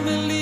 I believe.